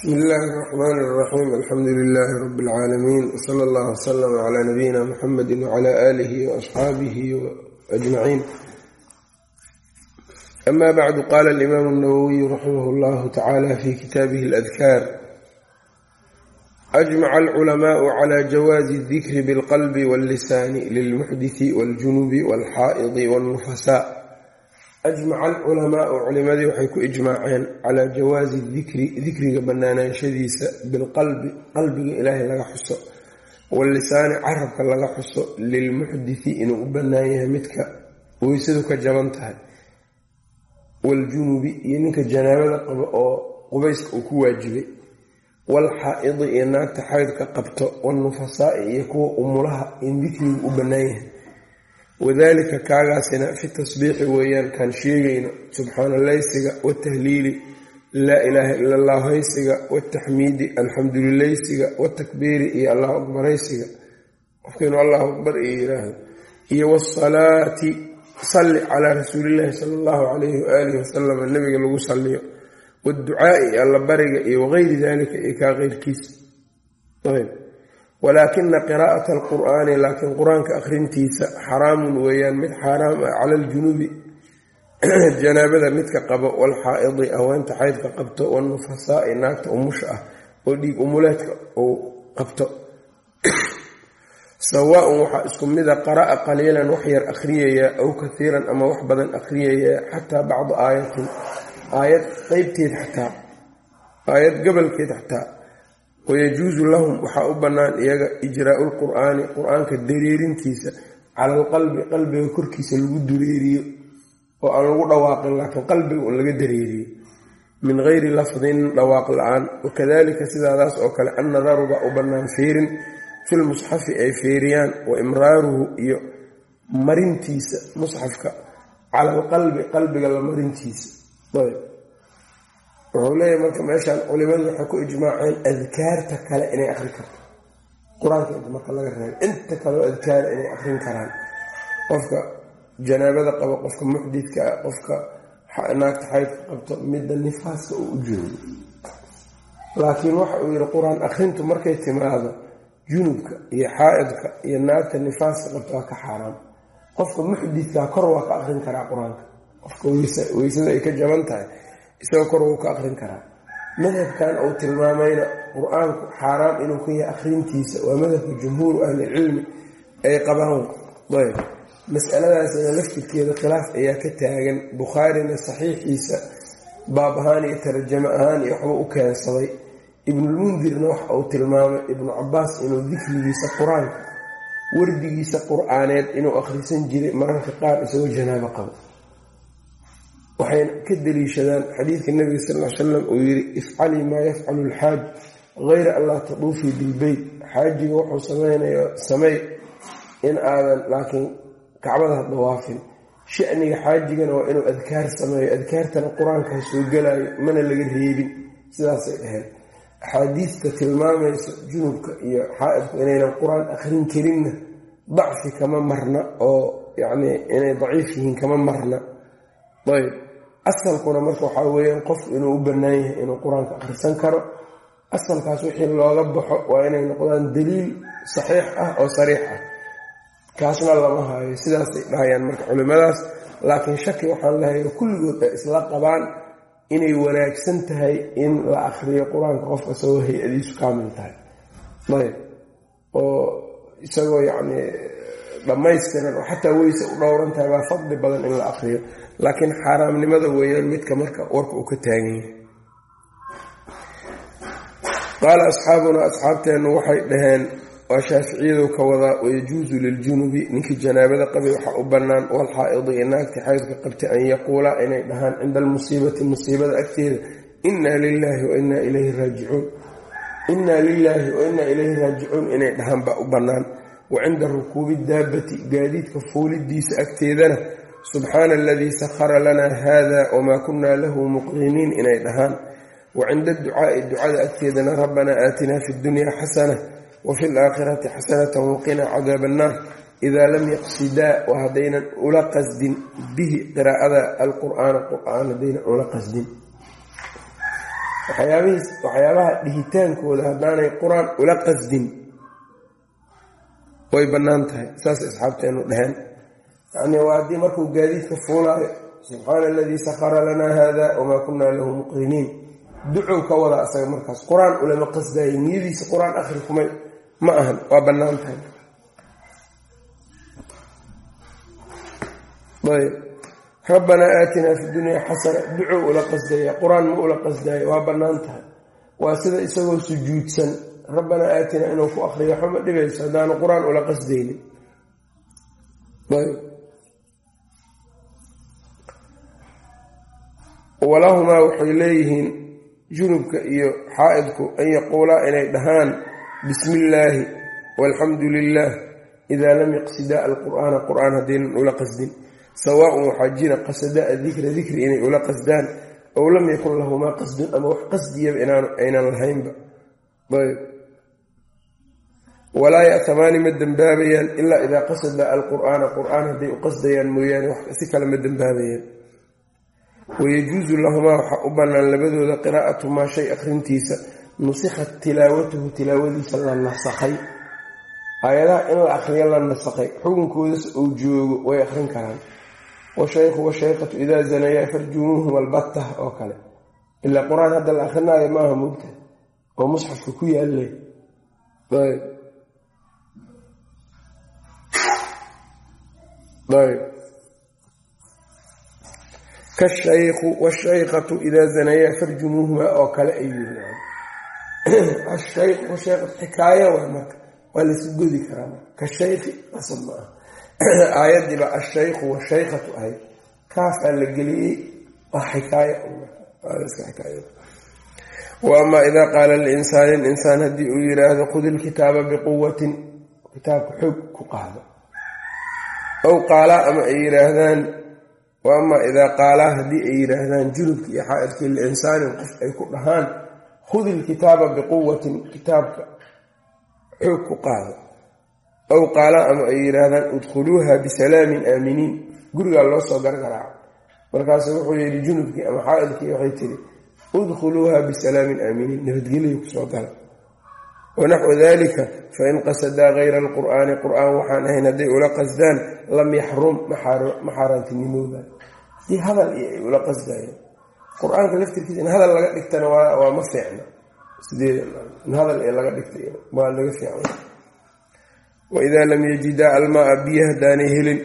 bsmi illaahi اraxmaan اraxiim alxamdu lilaahi rabi اlcaalamiin wsala allah wslama cla nabiyina muxamedi wcla aalihi waasxaabihi ajmaciin ama bacdu qala alimaamu اnawowiyu raximah اllahu tacala fi kitaabihi اladkaar ajmaca alculamaءu cla jawaazi اdikri biاlqalbi wاllisaani lilmuxditi wاljunubi wاlxaa'idi wاlnufasaa ajmaca alculamaau culimadii waxay ku ijmaaceen calaa jawaasi dikri dikriga banaanaanshadiisa bilqalbi qalbiga ilaahay laga xuso wallisaani carabka laga xuso lilmuxditi inuu u bannaan yahay midka weysadu ka jaban tahay waljunubi iyo ninka janaabada qabo oo qubayska uu ku waajibay walxaa'idi iyo naagta xaydka qabto walnufasaai iyo kuwa umulaha in dikrigu u bannaan yahay wadalika kaagaasina fi tasbiixi weeyaan kaan sheegayno subxaanaleysiga watahliili laa ilaaha ila allah haysiga wataxmiidi alxamdulilaysiga watakbiiri iyo allahu akbaraysiga qofkiinu allahu akbar iyo yiraahdo iyo wasalaati salli calaa rasuulillahi sala allahu calayhi waaalihi wasalam nabiga lagu saliyo waducaai allabariga iyo wagayri dalika iyo kaa keyrkiisa walaakina qiraa'ata alqur'aani laakiin qur'aanka akhrintiisa xaraamun weeyaan mid xaaraam ah cala aljunubi janaabada midka qabo walxaa'idi haweenta xaydka qabto wanufasaai naagta umusha ah oo dhiig umuleedka uu qabto. Sawaaun waxaa isku mida qara'a qaliilan wax yar akhriyaya aw kaiiran ama wax badan akhriyaya xataa bacda aayatin aayad qeybteed xataa aayad gobolkeed xataa wayajuusu lahum waxaa u bannaan iyaga ijraau lqur'aani qur'aanka dareerintiisa cala alqalbi qalbiga korkiisa lagu dureeriyo oo aan lagu dhawaaqin laakiin qalbiga un laga dareeriyo min geyri lafdin dhawaaq la'aan wakadalika sidaadaas oo kale annadaru baa u bannaan feerin filmusxafi ay feeriyaan wa imraaruhu iyo marintiisa musxafka cala alqalbi qalbiga la marintiisa wuxuu leeyahay marka meeshaan culimadu waxay ku ijmaaceen adkaarta kale inay akrin karto. Qur'aanka inta marka laga reebo inta kaleo adkaara inay akrin karaan. Qofka janaabada qabo qofka muxdidka ah qofka naagta xaydka qabto midda nifaaska uu u joogo. Laakiin waxa uu yihi qur'aan akrintu markay timaado junubka iyo xaa-idka iyo naagta nifaaska qabto waa ka xaaraam. Qofka muxdidkaa kor waa ka akrin karaa qur'aanka. Qofka weysada ay ka jaban tahay isagoo kor wuu ka akrin karaa. Madhabkan uu tilmaamayna qur'aanku xaaraam inuu ka yahay akhrintiisa waa madhabka jumhuuru ahlicilmi ay qabaan. Ayb. Masaladaasina laftirkeeda khilaaf ayaa ka taagan. Bukhaarina saxiixiisa baab ahaan iyo tarjamo ahaan iyo waxba u keensaday. Ibnulmundirna waxa uu tilmaamay ibnu cabaas inuu dikrigiisa qur'aanka wardigiisa qur'aaneed inuu akhrisan jiray. Mararka qaar isagoo janaabo qabo waxayna ka daliishadaan xadiidka nabiga sal l salam uu yiri ifcalii maa yafcalu lxaaj hayra an laa taduufii bilbeyt xaajiga wuxuu samaynayo samey in aadan laakiin kacbada dawaafin. Shaniga xaajigana waa inuu adkaar sameeyo adkaartana qur'aankaa soo galayo mana laga reebin. Sidaasay dhaheen axaadiista tilmaamaysa junubka iyo xaa-idku inaynan qur'aan akhrin karinna dacfi kama marna oo yacni inay daciif yihiin kama marna asalkuna marka waxaa weeyaan qofku inuu u bannaan yahay inuu qur'aanka akhrisan karo asalkaas wixii looga baxo waa inay noqdaan daliil saxiix ah oo sariix ah. Kaasna lama hayo sidaasay dhahayaan marka culimadaas laakiin shaki waxaan lahayo kulligood ay isla qabaan inay wanaagsan tahay in la akhriyo qur'aanka qofka isagoo hay'adiisu kaamil tahay. Ayb oo isagoo yacni dhammaystiran oo xataa weyse u dhowran tahay baa fadli badan in la akhriyo. Laakiin xaaraamnimada weeyaan midka marka warka uu ka taagan yahay qaala asxaabunaa asxaabteennu waxay dhaheen waa shaaficiyadu ka wadaa wayajuusu liljunubi ninkii janaabada qabay waxaa u bannaan walxaa'idi iyo naagtii xaydka qabtay an yaquula inay dhahaan cinda almusiibati musiibada agteeda innaa lilaahi wa innaa ilayhi raajicuun. Innaa lilaahi wa ilayhi raajicuun inay dhahaan baa u bannaan wa cinda rukuubi daabati gaadiidka fuulidiisa agteedana subxaana aladii sahara lanaa hada wamaa kunna lahu muqriniin inay dhahaan wa cinda adducaai ducada agteedana rabbanaa aatinaa fi ddunyaa xasana wa fi laakhirati xasanatan waqinaa cadaaba annaar idaa lam yaqsidaa wa haddaynan ula qasdin bihi qiraa'ada alqur'aana qur'aan haddaynan ula qasdin waxyaabaha dhihitaankooda haddaanay qur'aan ula qasdin way bannaan tahay. Saasay asxaabteenu dheheen yacnii waa haddii markuu gaadiidka fuulaayo subxaana aladii sakara lanaa hada wamaa kunaa lahu muqriniin. Ducow ka wada asaga markaas. Qur'aan ulama qasdaayay niyadiisa qur'aan akhri kumay. Ma ahan waa bannaan tahay. Rabbanaa aatinaa fi dunyaa xasana ducow ula qasdaya qur'aan ma ula qasdaayo waa bannaan tahay. Waa sida isagoo sujuudsan rabbanaa aatinaa inuu ku akriyo waxba dhibayso haddaanu qur'aan ula qasdaynin. Walahumaa waxay leeyihiin junubka iyo xaa-idku an yaquulaa inay dhahaan bismi illaahi walxamdu lilah idaa lam yaqsidaa alqur'aana qur'aan haddaynan ula qasdin. Sawaaun waxaa jira qasadaa adikra dikri inay ula qasdaan ow lam yakun lahumaa qasdun ama wax qasdiyaba aynan lahaynba. Ayb walaa ya'tamaani ma dembaabayaan ilaa idaa qasada alqur'aana qur'aan hadday u qasdayaan mooyaane wax si kale ma dembaabayaan wayajuusu lahumaa waxaa u bannaan labadooda qiraa'atu maa shay akhrintiisa nusikhat tilaawatuhu tilaawadiisa la nasakhay. Aayadaha in la akhriyo la nasakhay xukunkoodas uu joogo way akhrin karaan. Washaykhu washaykhatu idaa zanayaa farjumuuhum albatta oo kale. Ilaa qur'aan hadda la akrinaayo maaha mugta oo musxafka ku yaalle kashaykhu washaykhatu idaa zanayaa farjumuuhuma oo kale ashaykhu washaykhatu xikaayo waa marka waa laysu godi karaa kashaykhi qasab ma ah aayadiiba ashaykhu washaykhatu ahayd kaafaa la geliyey waa xikaayo wa amaa idaa qaala linsaanin insaan haddii uu yiraahdo khudi ilkitaaba biquwatin kitaabka xoog ku qaado aw qaalaa ama ay yiraahdaan wa amaa idaa qaalaa haddii ay yidhaahdaan junubka iyo xaa-idkii liinsaanin qof ay ku dhahaan khudi ilkitaaba biquwatin kitaabka xoog ku qaado. Aw qaalaa ama ay yidhaahdaan udkhuluuha bisalaamin aaminiin gurigaa loo soo gargaraaco markaasu wuxuu yidhi junubkii ama xaa-idkii waxay tiri udkhuluuha bisalaamin aaminiin nabadgelya ku soo gala wanaxwu dalika fain qasadaa kayra alqur'aani qur'aan waxaan ahayn hadday ula qasdaan lam yaxrum ma xaaraantinimooba haddii hadal ay ula qasdayan qur'aanka laftirkiisa in hadal laga dhigtana waa ma fiicna sideein hadal ee laga dhigtay waa laga fiicna waidaa lam yajidaa almaaa biyo haddaanay helin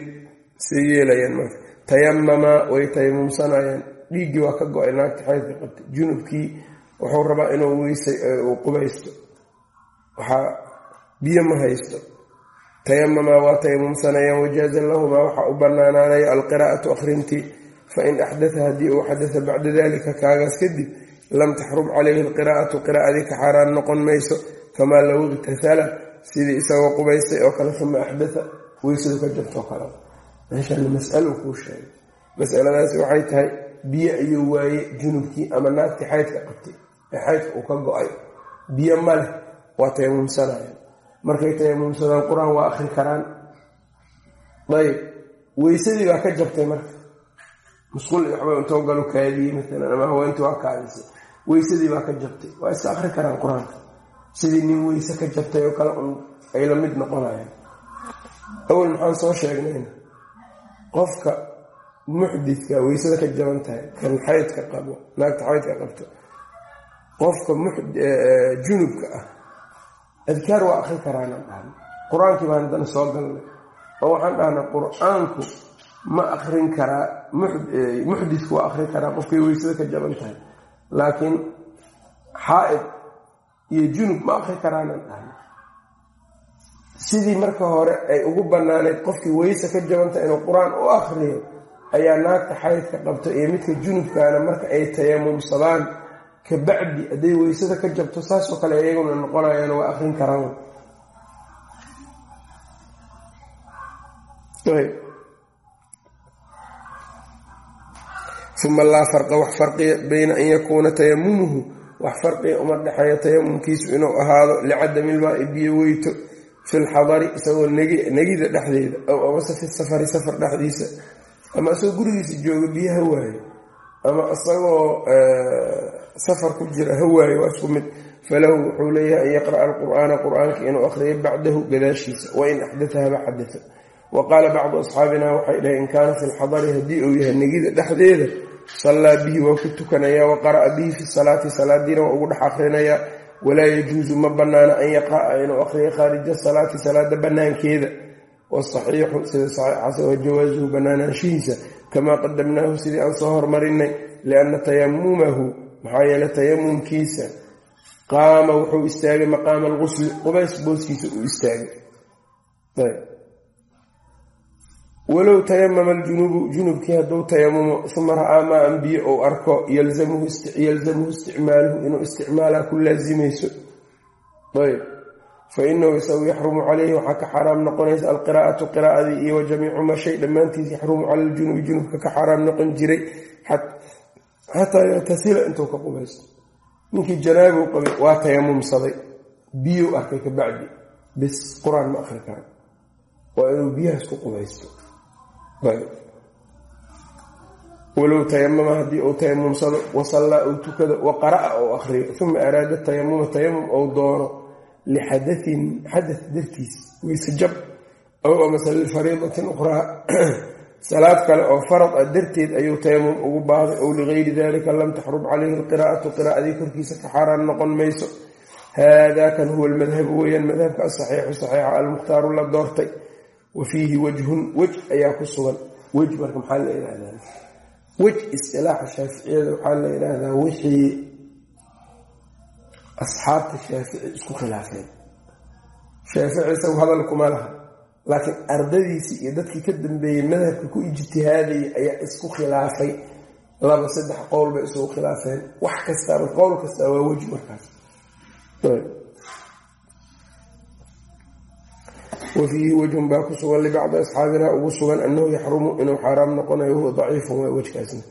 say yeelayaan marka. Tayamamaa way tayamumsanayaan dhiiggii waa ka go'ay naagta xaydka qabtay. Junubkii wuxuu rabaa inuu weysay uu qubaysto waxaa biyo ma haysto. Tayamamaa waa tayamumsanayaan wajaaza lahumaa waxaa u banaanaanaya alqiraa'atu akhrintii fain axdata haddii uu xadata bacda dalika kaagaas kadib lam taxrum calayhi alqiraa'atu qiraa'adii ka xaaraan noqon mayso kamaa low iqtasala sidii isagoo qubaystay oo kale uma axdata weysadu ka jirtoo kale. Meeshan masalo kuu sheegay. Masaladaasi waxay tahay biyo ayuu waaye junubkii ama naagtii xaydka qabtay. Ee xaydka uu ka go'ay. Biyo ma leh waa tayamumsanayaan markay tayamumsadaan qur'aan waa akhri karaan. Ayb weysadii baa ka jabtay marka. Musqul waxba intoo galu kaadiyey maalan ama haweentii waa kaadisay. Weysadii baa ka jabtay. Waa iska akhri karaan qur'aanka. Sidii nin weyse ka jabtay oo kale un ay la mid noqonayaan. Awal maxaan soo sheegnayna qofka muxdidka weysada ka jaban tahay kan xaydka qabo naagta xaydka qabto. Qofka junubka ah adkaar waa akri karaanaan dhahna qur'aankii baan haddana soo galnay. Oo waxaan dhahnay qur'aanku ma akrin karaa muxdidku waa akrin karaa qofkay weysada ka jaban tahay. Laakiin xaa-id iyo junub ma akri karaanaan dhahna sidii marka hore ay ugu banaanayd qofkii weyse ka jabantahay inuu qur'aan u akriyo ayaa naagta xaydka qabto iyo midka junubkaana marka ay tayamumsadaan ka bacdi hadday weysada ka jabto saasoo kale iyaguna noqonayaan waa akrin karaan. Uma laa farqa wax farqiya bayna an yakuuna tayamumuhu wax farqiya uma dhexeeya tayamumkiisu inuu ahaado licadami ilmaai biyo weyto fi lxadari isagoo negida dhexdeeda aw amase fi safari safar dhexdiisa ama isagoo gurigiisa jooga biyaha waayo ama isagoo safar ku jira hawaayo waa isku mid. Falahu wuxuu leeyahay an yaqra'a alqur'aana qur'aanka inuu akhriyo bacdahu gadaashiisa wain axdata haba xadata wa qaala bacdu asxaabina waxay dhahay in kaana fi lxadari haddii uu yahay negida dhexdeeda sallaa bihi waa ku tukanayaa wa qara'a bihi fi salaati salaadiina waa ugu dhex akhrinayaa. Walaa yajuusu ma bannaana an yaqra'a inuu akhriyo khaarija salaati salaada bannaankeeda. Wasaxiixu sida saxiixaase waa jawaasuhu bannaanaanshihiisa kamaa qadamnaahu sidii aan soo hormarinay lianna tayamumahu maxaa yeele tayamumkiisa qaama wuxuu istaagay maqaama alqusli qubays booskiisa uu istaagay. Walow tayamama aljunubu junubkii hadduu tayamumo uma ra'aa maa an biyo ou arko yalzamhu isticmaaluhu inuu isticmaalaa ku laasimayso. Ayb. Fa inahu isagu yaxrumu calayhi waxaa ka xaaraam noqonaysa alqiraa'atu qiraa'adii iyo wa jamiicu maa dhammaantiis yaxrumu cala aljunubi junubka ka xaaraam noqon jiray xataa yatasila intuu ka qubaysto. Ninkii janaabow qabay waa tayamumsaday. Biyow arkay ka bacdi. Bis qur'aan ma akri kara waa inuu biyahaas ku qubaysto. Walow tayamama haddii uu tayamumsado wasallaa uu tukado wa qara'a ou akriyo uma araada tayamuma tayamum ou doono lixadatin xadath dartiis weyse jab ow amase lifariidatin ukhraa salaad kale oo farad ah darteed ayuu tayamum ugu baahday ow ligayri dalika lam taxrum calayhi alqiraa'atu qiraa'adii korkiisa ka xaaraan noqon mayso. Haadaa kan huwa almadhabu weeyaan madhabka asaxiixu saxiixa almukhtaaru la doortay. Wa fiihi wajhun wej ayaa ku sugan. Wej marka maxaa la yidhahdaa wej istilaaxa shaaficiyada waxaa la yidhaahdaa wixii asxaabta shaafici isku khilaafeen. Shaafici isagu hadal kuma laha laakiin ardadiisii iyo dadkii ka dambeeyey madhabka ku ijtihaadayay ayaa isku khilaafay. Laba saddex qowl bay isugu khilaafeen. Wax kastaaba qowl kastaa waa weji markaas. Wa fiihi wejhun baa ku sugan libacdi asxaabina ugu sugan annahu yaxrumu inuu xaaraam noqonayo huwa daciifun waa wejkaasna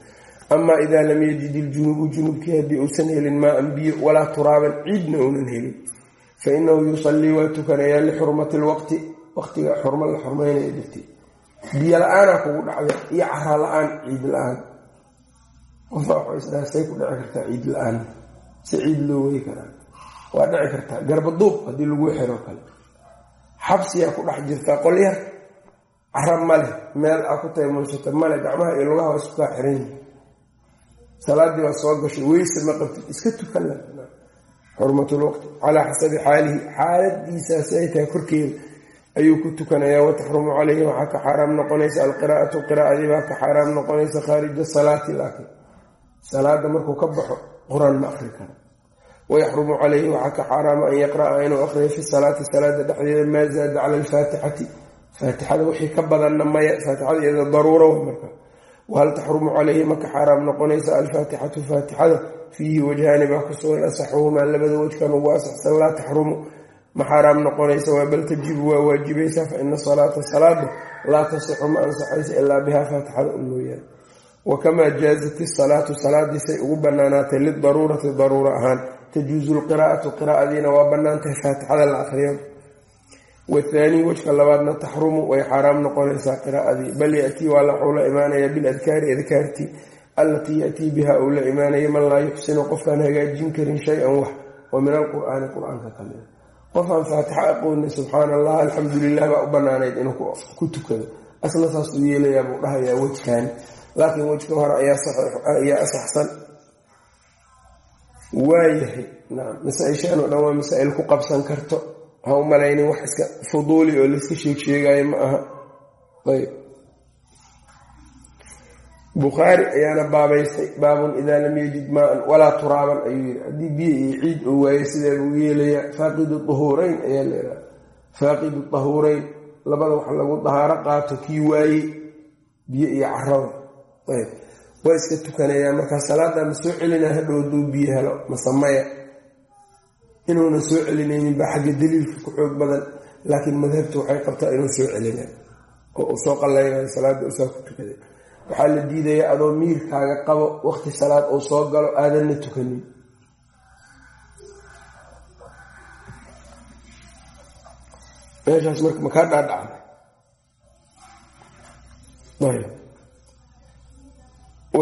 amaa idaa lam yajid iljunubu junubkii haddii uusan helin maa-an biyo walaa turaaban ciidna uunan helin. Fa inahu yusallii waa tukanayaa lixurmati lwaqti waqtiga xurmo la xurmaynaya darteed biyo la'aanaa kugu dhacday iyo caraa la'aan ciid la'aan. Qofa waxuu isdhaha say ku dhici kartaa ciid la'aan. Si ciid loo wey karaa. Waa dhici kartaa. Garbaduub haddii lagu xiro kale. Xabsiyaa ku dhex jirtaa qolyar cara male meel aa ku taymunsata male gacmaha iyo lugaha waa isku kaa xiran salaadii waa soo gashay. Weyse ma qabtid. Iska tukan la xurmatulwaqti calaa xasabi xaalihi. Xaaladiisaas ay tahay korkeeda ayuu ku tukanayaa wataxrumu calayhi waxaa ka xaaraam noqonaysa alqiraa'atu qiraa'adii baa ka xaaraam noqonaysa khaarija salaati laakiin salaada markuu ka baxo qur'aan ma akri kara wayaxrumu calayhi waxaa ka xaaraama an yaqra'a inuu akhriyo fi salaati salaada dhexdeeda maa zaada cala alfaatixati. Faatixada wixii ka badanna maya faatixada iyada daruura w marka. Wahal taxrumu calayhi maka xaaraam noqonaysa alfaatixatu faatixada fiihi wajhaani baa ku sugan asaxuhumaa labada wejkan ugu asaxsan laa taxrumu ma xaaraam noqonaysa waa bal tajibu waa waajibaysaa fa ina salaata salaada laa tasixu ma ansaxaysa ilaa bihaa faatixada un wa kamaa jaazat isalaatu salaadiisay ugu banaanaatay lidaruurati daruura ahaan. Tajuusu lqiraa'atu qiraa'adiina waa banaantahay faatixada la akriyo wathaanii wejka labaadna taxrumu way xaaraam noqonaysaa qiraa'adii. Bal yatii waa laxuu la imaanaya biladkaari adkaartii allatii yatii biha uu la imaanaya man laa yuxsinu qofkaan hagaajin karin shay-an wax. Wa min alqur'aani qur'aanka ka mida qofaan faatixo aqooni subxaana allah alxamdu lilah baa u banaanayd inuu ku tukado. Asna saasuu yeelayaa buu dhahayaa wejkan laakiin wejka hore ayaa asaxsan. Waayahay nacam masaa-ishaan oo dhan waa masaa-il ku qabsan karto. Ha u malaynin wax iska fuduuli oo layska sheeg sheegaayo ma aha. Ayb bukhaari ayaana baabaystay baabun idaa lam yajid maa-an walaa turaaban ayuu yidhi. Haddii biyo iyo ciid uu waayo sidee buu yeelayaa. Faaqidu dahuureyn ayaa leedaha faaqidu dahuureyn labada wax lagu dahaaro qaato kii waayey biyo iyo carada ayb. Waa iska tukanayaa. Markaa salaada ma soo celinaa hadhow hadduu biyo helo masamaya inuuna soo celinaynin baa xagga daliilka ku xoog badan. Laakiin madhabtu waxay qabtaa inuu soo celina. Oo uu soo qallaynayo salaada usaa ku tukaday waxaa la diidaya adoo miirkaaga qabo waqti salaad uu soo galo aadanna tukanin. Meeshaas marka makaa dhaadhacda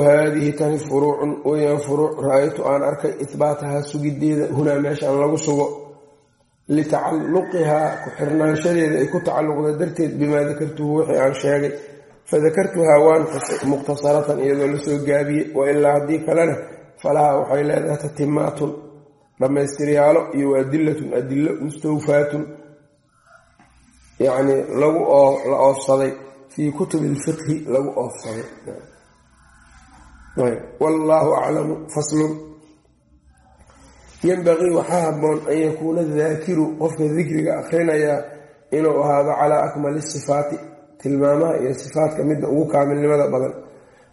haadihi tani furuucun weyaan furuuc. Ra'aytu aan arkay ihbaatahaa sugideeda. Hunaa meeshaan lagu sugo. Litacalluqihaa ku xirnaanshadeeda ay ku tacalluqda darteed bimaa dakartuhu wixii aan sheegay fadakartuhaa waan xusay mukhtasaratan iyadoo la soo gaabiyey wa ilaa haddii kalena falahaa waxay leedahay tatimaatun dhammaystiryaalo iyo adilatun adilo mustawfaatun yacni lagu la oofsaday fii kutubi ilfiqhi lagu oofsaday wallaahu aclamu faslun yanbaqii waxaa haboon an yakuuna daakiru qofka dikriga akrinayaa inuu ahaado calaa akmali sifaati tilmaamaha iyo sifaatka midda ugu kaamilnimada badan.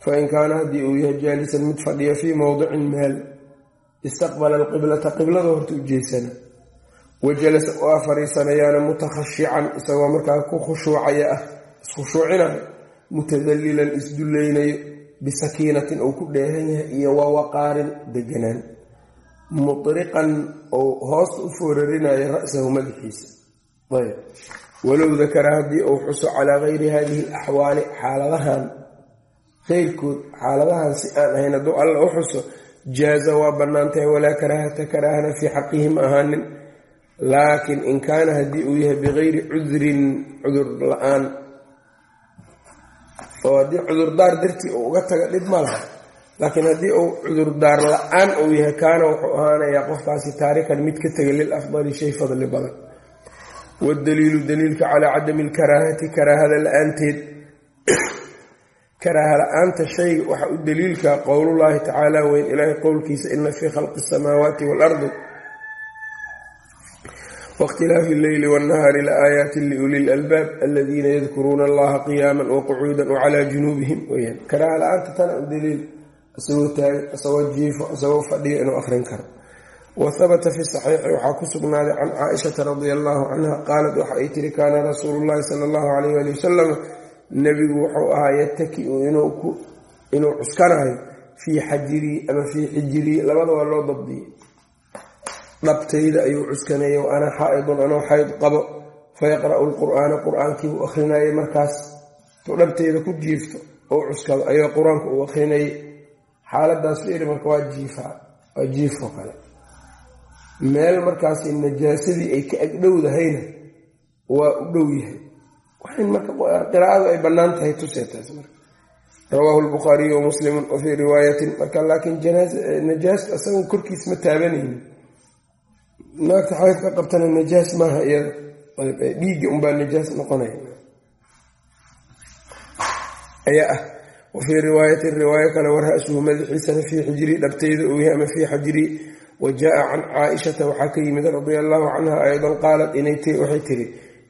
Fain kaana haddii uu yahay jaalisan mid fadhiya fii mowdicin meel istaqbala alqiblata qiblada horta u jeesana wajalasa waa fariisanayaana mutakhashican isagoo markaa ku khushuucaya ah iskhushuucinayo mutadalilan isdullaynayo bisakiinatin uu ku dheehan yahay iyo wa waqaarin deganaan mutriqan ou hoosta u foorarinayo ra-sahu madaxiisa walow dakara haddii uu xuso calaa gayri hadihi alaxwaali xaaladahan keyrkood xaaladahan si aan ahayn hadduu alla u xuso jaaza waa bannaantahay walaa karaahata karaahana fii xaqihi ma ahaanin. Laakiin in kaana haddii uu yahay bikayri cudrin cudur la'aan. Oo haddii cudurdaar dartii uu uga taga dhib ma laha. Laakiin haddii uu cudurdaar la'aan uu yahay kaana wuxuu ahaanayaa qofkaasi taarikan mid ka tegay lil afdali shay fadli badan waddaliilu daliilka calaa cadami alkaraahati karaahada la'aanteed karaaha la'aanta shayga waxaa u daliilka qowlullaahi tacaala weyn ilaahay qowlkiisa ina fii khalqi asamaawaati waalardi waاkhtilaafi illeyli waاnnahaari laaayaati liuli lalbaab aladiina yadkuruuna allaha qiyaama waqucuuda wacalaa junuubihim weyaan karaaha la'aanta tana u daliil isagoo taagan isagoo jiifo isagoo fadhiya inuu akhrin karo wa habata fi saxiixi waxaa ku sugnaaday can caaishata radia allahu canha qaalat waxa ay tiri kaana rasuulu llahi sala allahu alayh ali wasalam nebigu wuxuu ahaa yataki-u inuu cuskanayo fii xajirii ama fii xijirii labadaba loo dabdiyey dhabtayda ayuu cuskanayay wa ana xaa-idun anoo xayd qabo fayaqra'u lqur'aana qur'aankiibuu akhrinayay markaas. Tuu dhabtayda ku jiifto ou cuskado ayuu qur'aanka uu akhrinayay xaaladaas fiiri marka waa jiifaa waa jiifoo kale meel markaas najaasadii ay ka agdhowdahayna waa u dhow yahay. Qiraa'adu ay bannaan tahay tuseetaas marka. Rawaahu lbukhaariyu wamuslimun wa fii riwaayatin. Marka laakiin najaasta asaga korkiis ma taabanaynin. Naagta xayd ka qabtana najaas maaha iyada. Dhiigga unbaa najaas noqonaya ayaa ah. Wa fii riwaayatin riwaayo kale warha-suhu madaxiisana fii xijrii dhabtayda uu yahay ama fii xajrii wa jaa can caaishata waxaa ka yimid radia allaahu canha aydan qaalat waxay tiri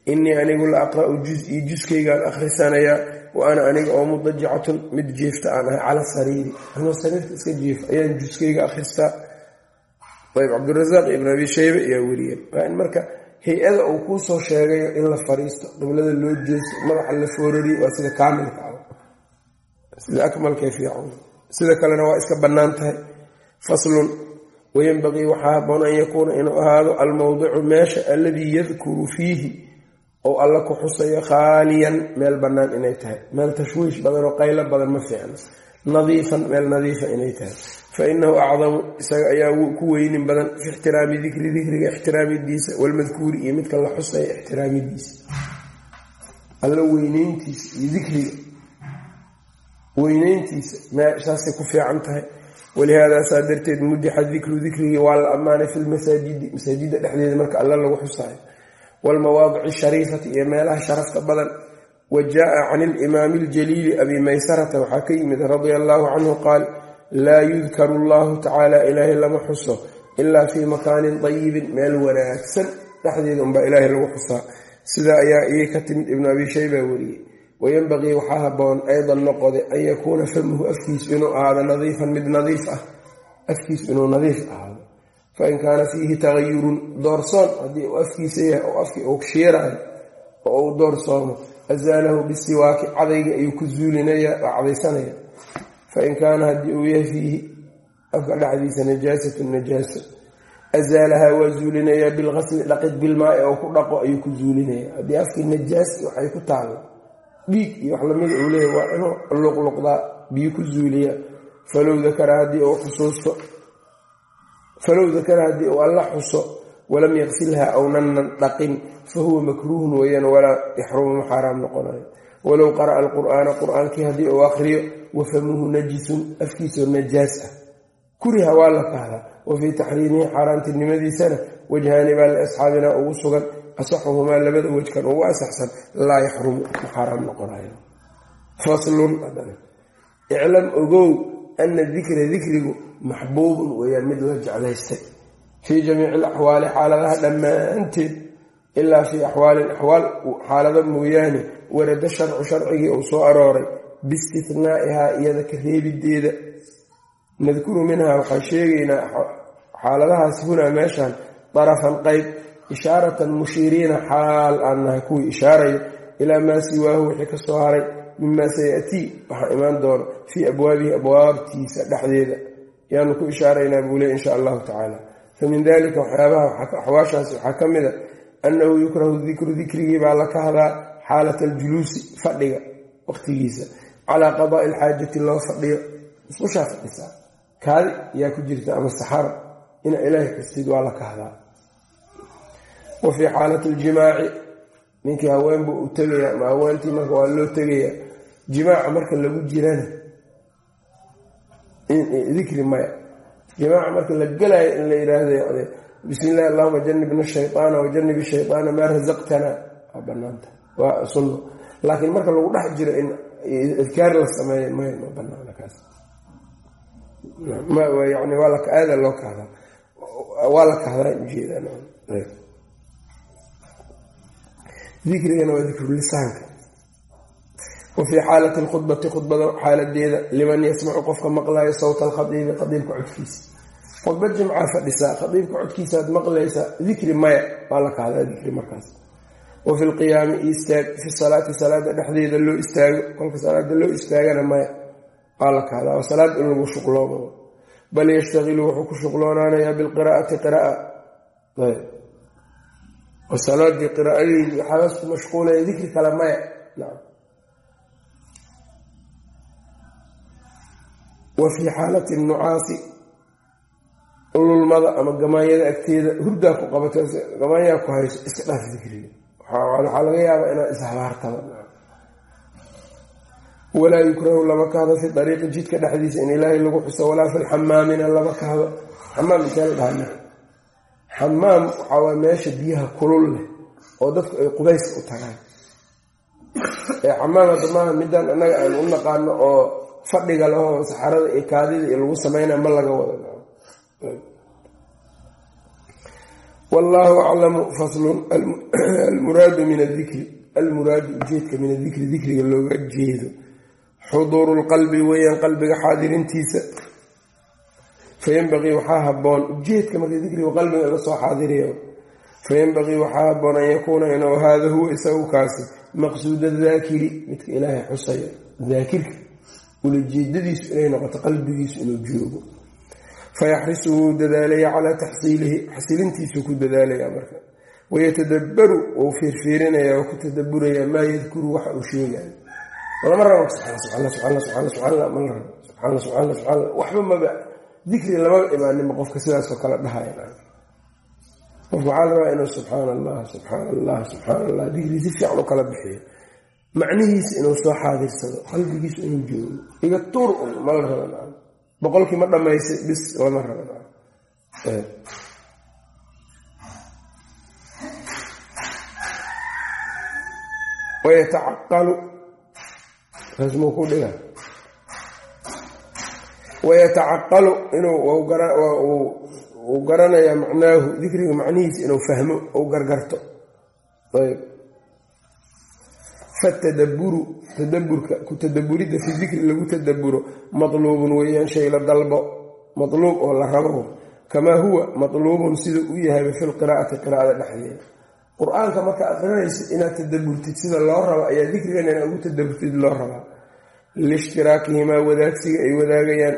innii anigu la aqra'u juz-ii juskaygaan akhrisanayaa wa ana aniga oo mudajacatun mid jiifta aan ahay cala sariiri. Anoo sariirta iska jiifa ayaan juskayga akhristaa. Ayb cabdirasaaq ibn abi shaybe ayaa weriya waa in marka hay'ada uu kuu soo sheegayo in la fariisto qiblada loo jeesto madaxa la foorariyo waa sida kaamilka ah. Sida akmalkay fiican. Sida kalena waa iska bannaan tahay. Faslun wayanbaqii waxaa haboon an yakuuna inuu ahaado almowdicu meesha alladii yadkuru fiihi ou alla ku xusayo khaaliyan meel bannaan inay tahay. Meel tashwiish badan oo qaylo badan ma fiicno nadiifan meel nadiifa inay tahay. Fa inahu acdamu isaga ayaa ku weynin badan fi ixtiraami dikri dikriga ixtiraamidiisa walmadkuuri iyo midka la xusaya ixtiraamidiisa. Alla weyneyntiisa iyo dikriga. Weyneyntiisa meeshaasay ku fiican tahay walihaada saa darteed mudixa dikru dikrigii waa la ammaanay fi lmasaajidi masaajidda dhexdeeda marka alla lagu xusaayo waalmawaadici shariifati iyo meelaha sharafta badan wa jaa can ilimaami aljaliili abi maysarata waxaa ka yimid radia allaahu canhu qaal laa yudkaru allahu tacaala ilaahay lama xuso ilaa fii makaanin dayibin meel wanaagsan dhexdeeda unbaa ilaahay lagu xusaa sidaa ayaa ii ka timid ibnu abi shayba weriyey wayanbaqii waxaa haboon aydan noqode an yakuuna famuhu afkiisu inuu ahaado nadiifan mid nadiif ah afkiisu inuu nadiif ahaado fain kaana fiihi tagayurun doorsoon haddii uu afkiisa yahay oo afkii uu shiiraayo oo uu doorsoomo azaalahu bisiwaaki cadayga ayuu ku zuulinaya oo cadaysanaya fain kaana haddii uu yahay fiihi afka dhexdiisa najaasatun najaaso azaalahaa waa zuulinayaa bilqasli dhaqid bilmaai oo ku dhaqo ayuu ku zuulinaya haddii afkii najaasi waxay ku taalla dhiig iyo wax lamida uu leeyahy waa inuu luqluqdaa biyo ku zuuliya. Falow dakara haddii uu alla xuso walam yaqsilha awnanan dhaqin fa huwa makruuhun weeyaan walaa yaxrumu xaaraam noqonayo. Walow qara'a alqur'aana qur'aankii haddii uu aqriyo wafamuhu najisun afkiisoo najaas ah. Kuriha waa la kahdaa wa fii taxriimihi xaaraantinimadiisana wajhaani baa liasxaabina ugu sugan asaxuhumaa labada wejkan ugu asaxsan laa yaxrumu ma xaaraam noqonayo faslun iclam ogow ana dikra dikrigu maxbuubun weeyaan mid la jeclaystay fii jamiici alaxwaali xaaladaha dhammaanteed ilaa fii axwaalin axwaal xaalado mooyaane warada sharcu sharcigii uu soo arooray biistinaa'ihaa iyada ka reebideeda nadkuru minhaa waxaan sheegaynaa xaaladahaas hunaa meeshaan darafan qayb ishaaratan mushiiriina xaal aan kuwii ishaaraya ilaa maa siwaahu wixii ka soo haray mimaa sayatii waxaa imaan doono fii abwaabihi abwaabtiisa dhexdeeda. Yaanu ku ishaaraynaa buu le insha allahu tacaala. Famin dalika waxyaabaha axwaashaasi waxaa ka mid a annahu yukrahu dikru dikrigii baa la kahdaa xaalat aljuluusi fadhiga waqtigiisa. Calaa qadaai alxaajati loo fadhiyo. Isqushaa fadhisaa. Kaadi yaa ku jirta ama saxaro ina ilaahay xustid waa la kahdaa wa fii xaalati aljimaaci ninkii haween buu u tegaya ama haweentii marka waa loo tegaya jimaaca marka lagu jirana dikri maya. Jimaaca marka la gelayo in la yiraahdo bismi illahi allahuma janibna shayطaana wajanib shayطaana maa rasaqtana waa banaanta waa sunno laakiin marka lagu dhex jiro in adkaar la sameeyo may ma banaana kaas. Yani waa aada loo kahdaa la dikrigana waa dikrulisaanka wa fii xaalati lkhudbati khudbada xaaladeeda liman yasmacu qofka maqlayo sawta alkhadiibi khadiibka codkiisa. Khudbad jimcaa fadhisaa khadiibka codkiisaaad maqlaysaa dikri maya waa la kahdaa dikri markaas. Wa lqiyaami istaag fi salaati salaada dhexdeeda loo istaago kolka salaada loo istaagana maya waa la kahdaa waa salaad in lagu shuqloomo bal yashtaqilu wuxuu ku shuqloonaanayaa bilqiraa'ati qira'a oo salaadii qiraa'adeedii waxaabas ku mashquulaya dikri kale maya nacam wa fii xaalati nucaasi lulmada ama gamaanyada agteeda hurdaa ku qabato gamaanyaa ku hayso iska dhaaf dikriga. Waxaa laga yaabaa inaad ishabaartaba walaa yukrahu lama kahdo fi dariiqi jidka dhexdiisa in ilaahay lagu xuso walaa fi lxamaamina lama kahdo xamaam intee xamaam waxaa waa meesha biyaha kulul leh oo dadku ay qubayska u tagaan. Ee xamaam hadda midaan annaga aan u naqaano oo fadhiga lahoo saxarada iyo kaadida iyo lagu sameynaya ma laga wada wallaahu aclamu faslun almuraadu min adikri almuraadu ujeedka min adikri dikriga looga jeedo. Xuduuru lqalbi weeyaan qalbiga xaadirintiisa fayanbaqii waxaa haboon ujeedka marka dikriga qalbiga laga soo xaadiriyo fayanbaqii waxaa haboon an yakuuna inuu haada huwa isagu kaasi maqsuuda daakiri midka ilaahay xusaya daakirka ulajeedadiisu inay noqoto qalbigiisu inuu joogo fayaxrisu wuu dadaalaya calaa taxsiilihi xasilintiisuu ku dadaalaya marka wayatadabaru wuu fiirfiirinaya ku tadaburaya maa yadkuru waxa uu sheegayo lama rabo subxaana subxaana subxaana subxaana subxaana subxaana subxaana waxba maba dikri lamaba imaaninba qofka sidaasoo kale dhahaya qofka waxaa la rabaa inuu subxaana allah subxaana allah subxaana allah dikri si fiican u kala bixiyo. Macnihiisa inuu soo xaadirsado qalbigiisu inuu joogo. Iga tuur un ma la raba naa boqolkii ma dhammaysay bis lama raba naa wayatacaqalu rasmuu ku dhiga wayatacaqalu inuu uu garanayaa macnaahu dikriga macnihiisa inuu fahmo ou gargarto fatadaburu tadaburka ku tadaburidda fi dikri lagu tadaburo matluubun weeyaan shay la dalbo matluub oo la rabo kamaa huwa matluubun sida u yahayba fi lqiraa'ati qiraa'ada dhexdeeda qur'aanka marka aqrinaysa inaad tadaburtid sida loo rabo ayaa dikrigan inaad ugu tadaburtid loo rabaa liishtiraakihimaa wadaagsiga ay wadaagayaan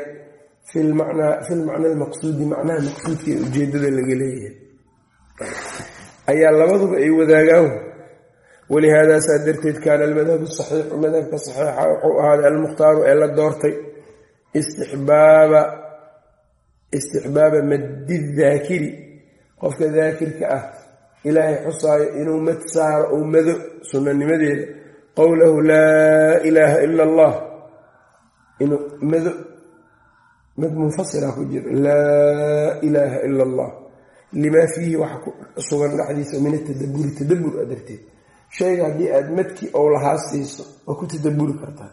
fi lmacna almaqsuudi macnaha maqsuudka ee ujeedada laga leeyahay. Ayaa labaduba ay wadaagaan walihaada saa darteed kaana almadhabu saxiixu madhabka saxiixa wuxuu ahaaday almukhtaaru ee la doortay istixbaaba maddi daakiri qofka daakirka ah ilaahay xusaayo inuu mad saaro ou mado sunnanimadeeda qowlahu laa ilaaha ila allah. Inuu mado mad munfasila ku jiro laa ilaaha ila allah limaa fiihi waxa ku sugan dhexdiisa min atadaburi tadabur darteed. Shayga haddii aad madkii ou lahaa siiso waa ku tadaburi kartaa.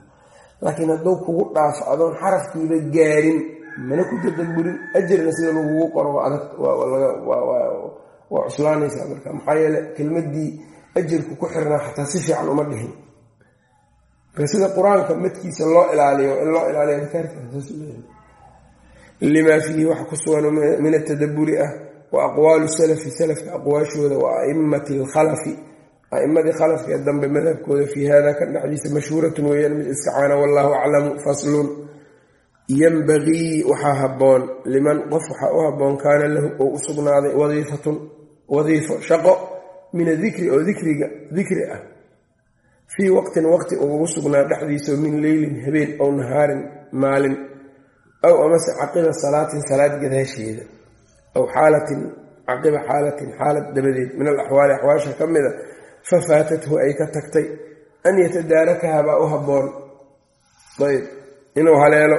Laakiin hadduu kugu dhaafo adoon xarafkiiba gaarin mana ku tadaburin ajarna sida lagugu qoro waa cuslaanaysaa marka. Maxaa yeele kelmadii ajarku ku xirnaa xataa si fiican uma dhihin. Sida qur'aanka madkiisa loo ilaaliyo in loo ilaaliyo limaa fiihi waxa ku sugan min atadaburi ah wa aqwaalu salafi salafka aqwaashooda wa a'immati alkhalafi a'imadii khalafkaee dambe madhabkooda fii hada kan dhexdiisa mashhuuratun weeyaan mid iska caana wallahu aclamu faslun yanbagii waxaa habboon liman qof waxaa u habboon kaana lahu oo u sugnaaday wadiifatun wadiifo shaqo min adikri oo dikriga dikri ah fii waqtin waqti uu ugu sugnaa dhexdiisao min leylin habeen ow nahaarin maalin aw amase caqiba salaatin salaad gadaasheeda aw xaalatin caqiba xaalatin xaalad dabadeed min alaxwaali axwaasha ka mida fa faatathu ay ka tagtay an yatadaarakaha baa u habboon ayb inuu haleelo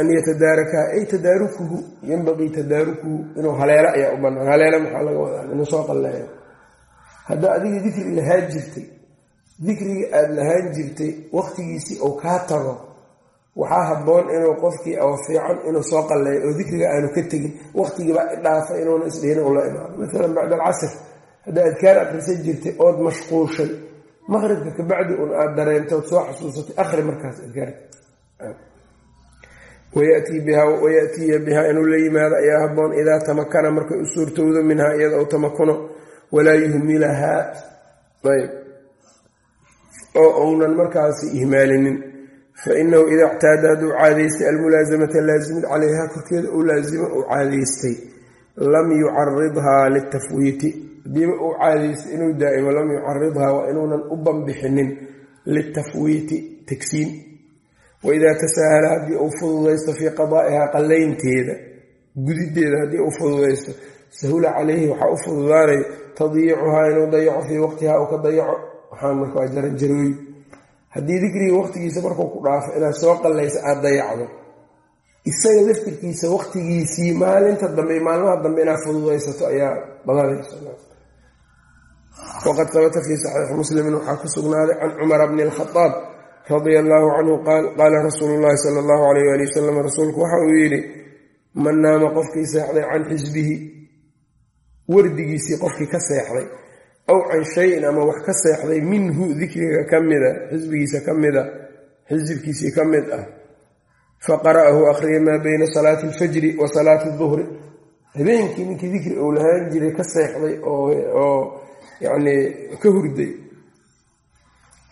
an yatadaarakaha ay tadaarukuhu yanbaqii tadaarukuhu inuu haleelo ayaa u banaan haleelo maxaa laga wadaa inuu soo qalleeyo haddaa adiga dikri lahaan jirtay dikrigii aada lahaan jirtay waqtigiisii uu kaa tago waxaa habboon inuu qofkii oo fiican inuu soo qalleeyo oo dikriga aanu ka tegin waqtigiibaa idhaafa inuuna isdhihin ula imaado. Maalan bacda alcasr haddaa adkaar akhrisan jirtay ood mashquushay maqribka kabacdi un aada dareentay ood soo xasuusatay akhri markaas adkaarka. Wayatiya bihaa inuu la yimaado ayaa habboon idaa tamakana markay u suurtowdo minhaa iyada u tamakuno walaa yuhmilahaa ayb oo uunan markaasi ihmaalinin. Fa inahu idaa ictaada hadduu caadaystay almulaasamata laasimid calayha korkeeda uu laasimo uu caadaystay lam yucaridhaa litafwiiti hadiiba uu caadaystay inuu daa'imo lam yucaridhaa waa inuunan u banbixinin litafwiiti tagsiin waidaa tasaahala haddii uu fududaysto fii qadaa'ihaa qallaynteeda gudideeda haddii uu fududaysto sahula calayhi waxaa u fududaanayo tadiicuhaa inuu dayaco fii waqtihaa uu ka dayaco waxaan marka waa jaranjarooyi haddii dikrigii waqtigiisa markuu ku dhaafo inaad soo qallaysa aada dayacdo. Isaga laftirkiisa waqtigiisii maalinta dambe maalmaha dambe inaad fududaysato ayaa badanaysa waqad sabata fii saxiixi muslimin waxaa ku sugnaaday can cumara bni alkhadaab radia allaahu canhu qaal qaala rasuulu llaahi sala allahu alayh waali wasalam rasuulku waxa uu yidhi man naama qofkii seexday can xisbihi wardigiisii qofkii ka seexday aw can shayin ama wax ka seexday minhu dikriga ka mida xisbigiisa ka mida xisibkiisii ka mid ah. Fa qara'ahu akhriya maa beyna salaati alfajri wa salaati duhri habeenkii ninkii dikri uu lahaan jiray ka seexday oo yacnii ka hurday.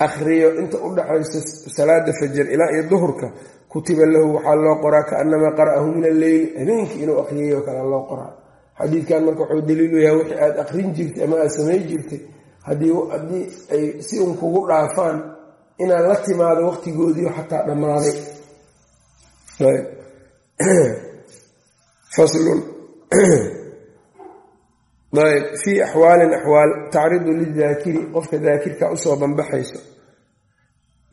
Akhriyo inta u dhaxayso salaada fajar ilaa iyo duhurka kutiba lahu waxaa loo qoraa kaanamaa qara'ahu min alleyli habeenkii inuu akhriyay oo kale loo qoraa xadiidkan marka wuxuu daliilu yahay wixii aada akrin jirtay ama aada samay jirtay haddii ay si un kugu dhaafaan inaad la timaado waqtigoodiio xataa dhammaaday faslun. Ayb. Fii axwaalin axwaal tacridu lidaakiri qofka daakirka u soo banbaxayso.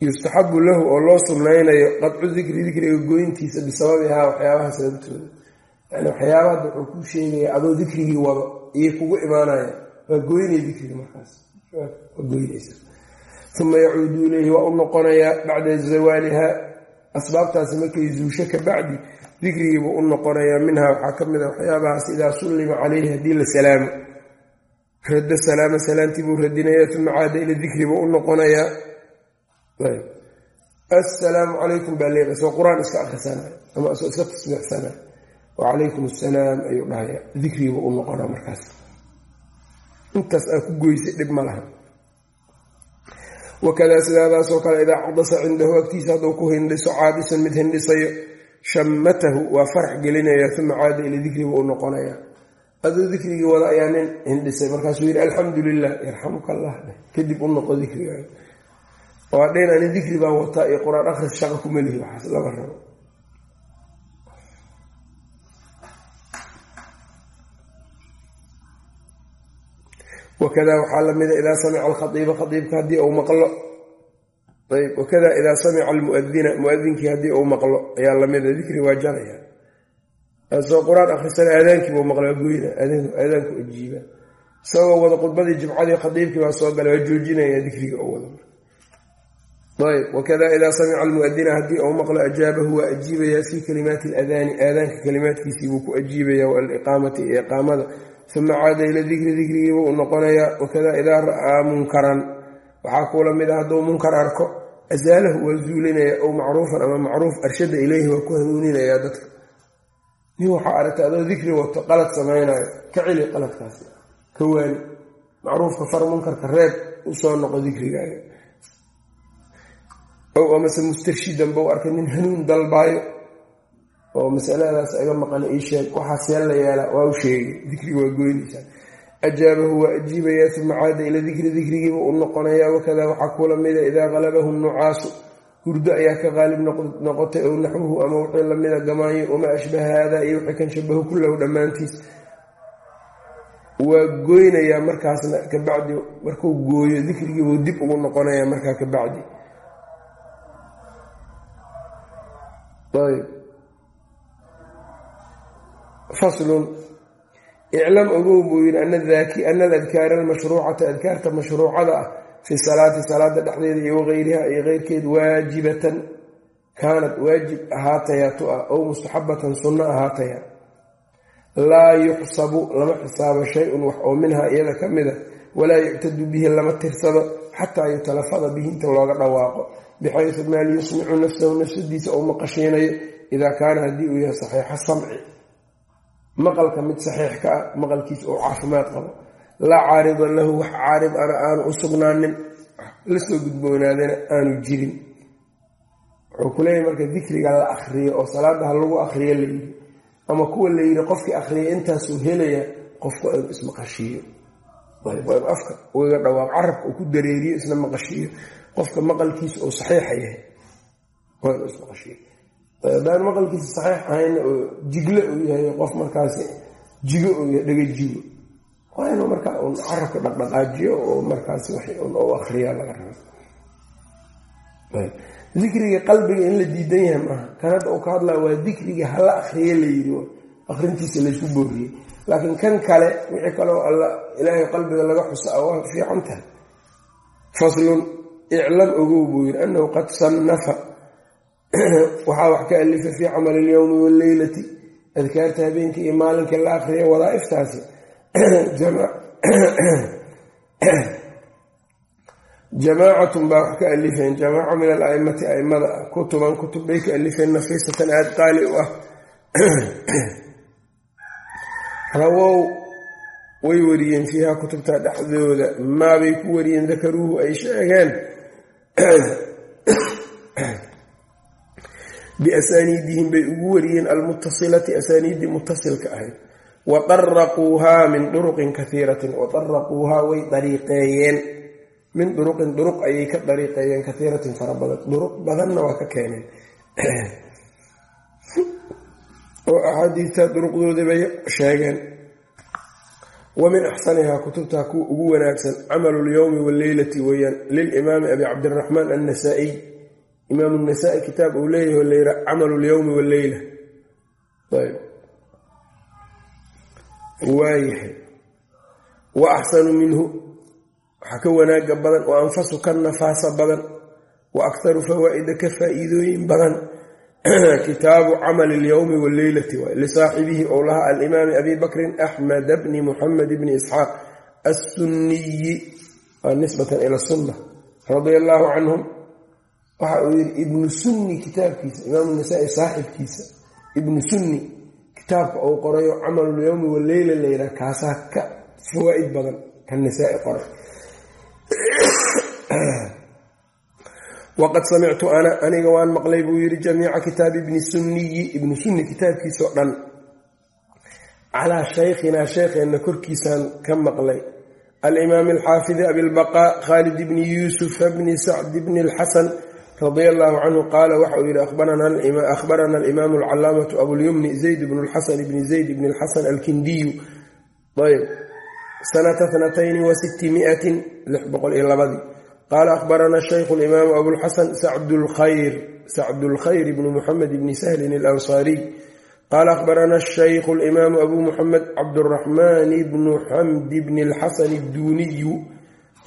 Yustaxabu lahu oo loo sunnaynayo qadcu dikri dikriga goyntiisa bisababihaa waxyaabaha sababtooda yani waxyaaba wuxuu kuu sheegaya adoo dikrigii wado iyo kugu imaanaya waa goynaya dikriga markaas. Goynaysa. Uma yacuudu ileyhi waa u noqonayaa bacda zawaaliha. Asbaabtaasi markay zuusho ka bacdi dikrigiibuu u noqonayaa minhaa. Waxaa ka mid a waxyaabahaas idaa sullima caleyhi haddii la salaamo. Radda salaama salaamtii buu radinayaa uma caada ila dikri buu u noqonayaa assalaamu calaykum baa leedahay. Soo qur'aan iska akhrisanay ama iska tasbiixsanay wacalaykum assalaam ayuu dhahayaa dikrigiibuu u noqonaa markaas intaas aa ku goysay dhib ma laha wakadaa sidaadaasoo kale idaa cadasa cindahu agtiisa hadduu ku hindhiso caadisan mid hindhisayo shammatahu waa farax gelinaya uma caada ila dikri buu u noqonayaa aduu dikrigii wada ayaa nin hindhisay markaasuu yidhi alxamdu lilah yarxamuka allah kadib u noqo dikrigaaga waa dhen ani dikri baan wataa iyo qur'aan akhris shaqa kuma lihi waxaas lama rabo wakada waxaa lamida idaa samica alkhaiiba khaiibka haddii uu maqlo ayb wakada idaa samica almuadina muadinkii haddii uu maqlo ayaa lamida dikri waa jaraya soo qur'aan akhrisana aadaankiibuu maqla goyna aadaanku ajiiba isagoo wada khudbadii jimcadii khadiibkii baa soo gala waa joojinaya dikriga oo wada ayb wakada idaa samica almuadina haddii uu maqlo ajaabahu waa ajiibayaa fii kalimaati aladaani aadaanka kalimaadkiisii buu ku ajiibaya waaliqaamati iyo iqaamada uma caada ila dikri dikrigiibuu u noqonayaa wakada idaa ra'aa munkaran waxaa kuula mid a hadduu munkar arko asaalahu waa zuulinaya ow macruufan ama macruuf arshada ileyhi waa ku hanuuninayaa dadka nin waxaa aragtay adoo dikri wato qalad samaynayo ka celi qaladkaas ka waani macruufka far munkarka reeb u soo noqo dikrigaaga ow amase mustarshidan bau arkay nin hanuun dalbaayo oo masaladaas iga maqan ii sheeg waxaa see la yeelaa waa u sheegay dikriga waa goynaysaa. Ajaabahu waa ajiibayaa uma caada ila dikri dikrigiiba u noqonayaa wakada waxaa kula mida idaa qalabahu nucaasu hurdo ayaa ka qaalib noqotay ow naxwuhu ama wixii lamida gamaayo wamaa ashbaha haadaa iyo wixii kan shabahu kullahu dhammaantiis. Waa goynayaa markaasna kabacdi markuu gooyo dikrigiibuu dib ugu noqonayaa markaa kabacdi faslun. Iclam ogow buu yidhi ana aladkaara almashruucata adkaarta mashruucada ah fi salaati salaada dhexdeeda iyo wagayriha iyo keyrkeed waajibatan kaanad waajib ahaataya tu ah ow mustaxabatan sunno ahaataya. Laa yuxsabu lama xisaabo shay-un wax oo minhaa iyada ka mida walaa yuctadu bihi lama tirsado xataa yutalafada bihi inta looga dhawaaqo. Bixaysu maal yusmicu nafsahu nafsadiisa ou maqashiinayo idaa kaana haddii uu yahay saxiixa samci maqalka mid saxiix ka ah maqalkiisa oo caafimaad qabo. Laa caarida lahu wax caarid ana aanu u sugnaanin la soo gudboonaadana aanu jirin wuxuu ku leeyahy marka dikriga la akriyo oo salaada ha lagu akriyo layidhi ama kuwa la yidhi qofkii akriya intaasuu helaya qofku aynu ismaqashiiyo afka ugaga dhawaaq carabka uu ku dareeriyo isna maqashiiyo qofka maqalkiisa oo saxiixa yahay waynu ismaqashiiyo haddaan maqalkiisa saxiix ahayna oo jigle uu yahay qof markaasi jigo uu yahay dhega jigo. Waa inuu markaa un carabka dhaqdhaqaajiyo oo markaasi wax u akriyaa laga raba dikriga qalbiga in la diidan yahay maaha. Kan hadda uu ka hadlaa waa dikriga hala akriye la yidhi akrintiisa laysku booriyey. Laakiin kan kale wixii kaleo alla ilaahay qalbiga laga xusa waa fiican tahay. Faslun iclam ogow buu yidhi annahu qad sannafa waxaa wax ka alifa fii camali ilyowmi walleylati adkaarta habeenkii iyo maalinkai la akriya wadaaiftaasi. Jamaacatun baa wax ka alifeen. Jamaaca min alaimati aimada ah kutuban kutub bay ka alifeen nafiisatan aada qaali u ah. Rawow way wariyeen fiiha kutubta dhexdooda. Maabay ku wariyeen dakaruuhu ay sheegeen biasaaniidihim bay ugu wariyeen almutasilati asaaniiddii mutasilka ahayd wa daraquuhaa min duruqin kaiiratin wa way dariiqeeyeen min duruqin duruq ayay ka dariiqeeyeen kaiiratin fara badan duruq badanna waa ka keeneen oo axaadiista duruqdoodii bay sheegeen wa min axsanihaa kutubtaa kuwa ugu wanaagsan camalu lyowmi walleylati weeyaan lilimaami abi cabdiraxmaan annasaa'iy imaamu nasaa-i kitaab uu leeyahay layra camalu lyowmi walleyla ayb. Waayahay wa axsanu minhu. Waxaa ka wanaaga badan wa anfasu ka nafaasa badan. Wa akharu fawaa'ida ka faa-iidooyin badan. Kitaabu camali اlyowmi wاlleylati waay lisaaxibihi ou lahaa alimaami abi bakrin axmed bni muxamed bni isxaaq assunniyi. Waa nisbatan ila sunna radia allaahu canhum waxa uu yidhi ibnu sunni kitaabkiisa imaamu nasaa-i saaxibkiisa ibnu sunni kitaabka uu qorayo camalulyowmi walleyla layidhaha kaasaa ka fawaa-id badan ka nasaa-i qoray. Waqad samictu ana aniga waan maqlay buu yidhi jamiica kitaabi ibni sunniyi ibnu sunni kitaabkiisao dhan calaa shaykhinaa sheekheenna korkiisaan ka maqlay. Alimaam alxaafidi abilbaqaa khaalid bni yuusufa bni sacdi bni alxasan radia allahu canhu qaala waxa uu yihi ahbarana alimaamu alcalaamatu abulyumni zayd bnu lxasan bni zayd bni lxasan alkindiyu. Ayb sanata tnatayni wa sitti miatin lix boqol iyo labadii. Qaala ahbarana shaykhu alimaamu abulxasan sacdulkhayr bnu muxamed bni sahlin alansaariy qaala ahbarana shaykhu alimaamu abu muxamed cabduraxmaan bnu xamdi bni alxasan adduuniyu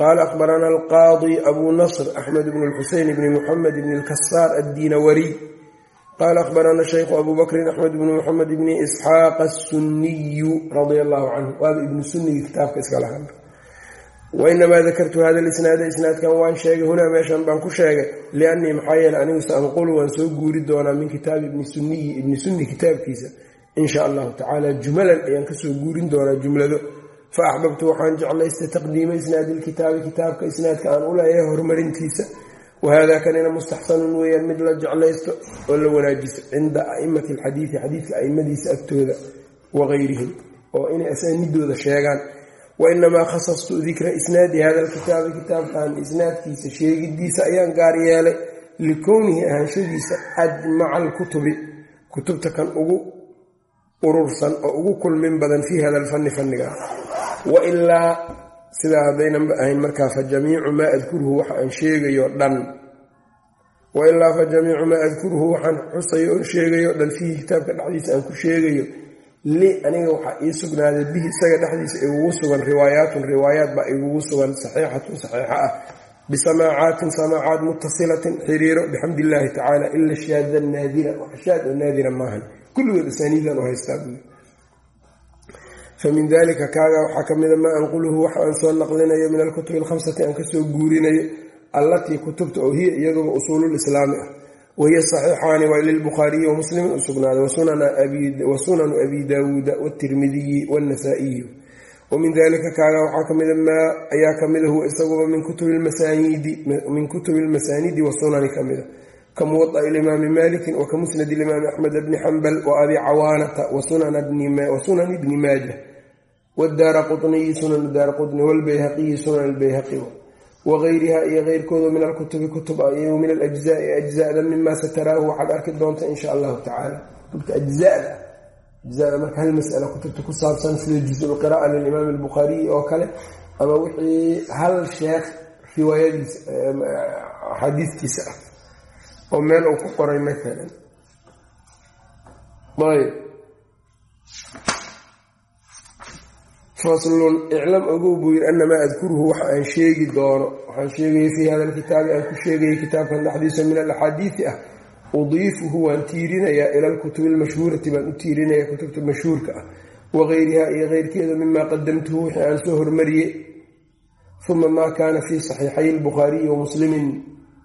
qaala ahbarana alqaadi abu nasr axmed bn lxuseyn bni muxamed bni lkasaar addiinawariy qaala ahbarana shaykhu abu bakrin axmed bni muxamed bni isxaaq asuniyu radia allahu canhu waaba ibnu sunigi kitaabka iska lahaa wainamaa dakartu hada lisnaada isnaadkan waan sheegay hunaa meeshan baan ku sheegay liannii maxaa yeele anigu saanqulu waan soo guuri doonaa min kitaabi ibni suniyi ibni sunni kitaabkiisa in sha allahu tacaala jumalan ayaan ka soo guurin doonaa jumlado fa axbabtu waxaan jeclaystay taqdiima isnaadi lkitaabi kitaabka isnaadka aan u leeyahay horumarintiisa wahada kanina mustaxsanun weeyaan mid la jeclaysto oo la wanaajiso cinda aimati alxadiidi xadiidka aimadiisa agtooda wageyrihim oo inay asaanidooda sheegaan wainamaa khasastu dikra isnaadi hada lkitaabi kitaabkan isnaadkiisa sheegidiisa ayaan gaar yeelay likownihi ahaanshadiisa ajmaca alkutubi kutubta kan ugu urursan oo ugu kulmin badan fii hada alfanni fanniga wailaa sidaa haddaynanba ahayn markaa fa jamiicu maa adkuruhu waxa aan sheegayo dhan wailaa fa jamiicu maa adkuruhu waxaan xusayo oon sheegayo dhan fiihi kitaabka dhexdiisa aan ku sheegayo li aniga waxaa ii sugnaaday bihi isaga dhexdiisa igugu sugan riwaayaatun riwaayaat baa igugu sugan saxiixatun saxiixa ah bisamaacaatin samaacaat mutasilatin xiriiro bixamdi illaahi tacaala ila shaada naadira wax shaad oo naadira maahan kulligood asaaniidan u haystaa famin dalika kaaga waxaa ka mida maa anquluhu waxa aan soo naqlinayo min alkutubi alkhamsati aan ka soo guurinayo allatii kutubta oo hiya iyaduba usuululislaami ah wahiya saxiixaani waa lilbukhaariyi wamuslimin u sugnaaday wa sunanu abi daawuuda watirmidiyi wannasaa'iyi wamin dalika kaaga waxaa kamida maa ayaa kamida huwa isaguba min kutubi lmasaanidi wasunani kamida ka muwaطa'i limaami malikin wa ka musnad limaami axmed bni xambal wa abi cawaanata wa sunani bni maaja wdaara quطniyi sunan daara quطni wlbayhaqiyi sunan lbayhaqi wagayriha iyo keyrkooda min alkutubi kutub iyo min alajzaai ajzada mima sataraahu waxaad arki doonta in sha allahu tacaala kutubta ajzada ajzada marka hal masala kutubta ku saabsan sida juz-ulqira'a lilimaam albukhaariyi oo kale ama wixii hal sheekh riwaayadiisa axaadiistiisa ah oo meel uu ku qoray faslun iclam ogow buu yiri anamaa adkuruhu waxa aan sheegi doono. Waxaan sheegaya fii hada alkitaabi aan ku sheegayay kitaabkan dhexdiisa min alaxaadiidi ah. Udiifuhu waan tiirinayaa ila alkutubi almashhuurati baan u tiirinayaa kutubta mashhuurka ah. Wagayriha iyo keyrkeeda mima qadamtuhu wixii aan soo hormariyey. Uma maa kaana fii saxiixay lbukhaariyi wa muslimin.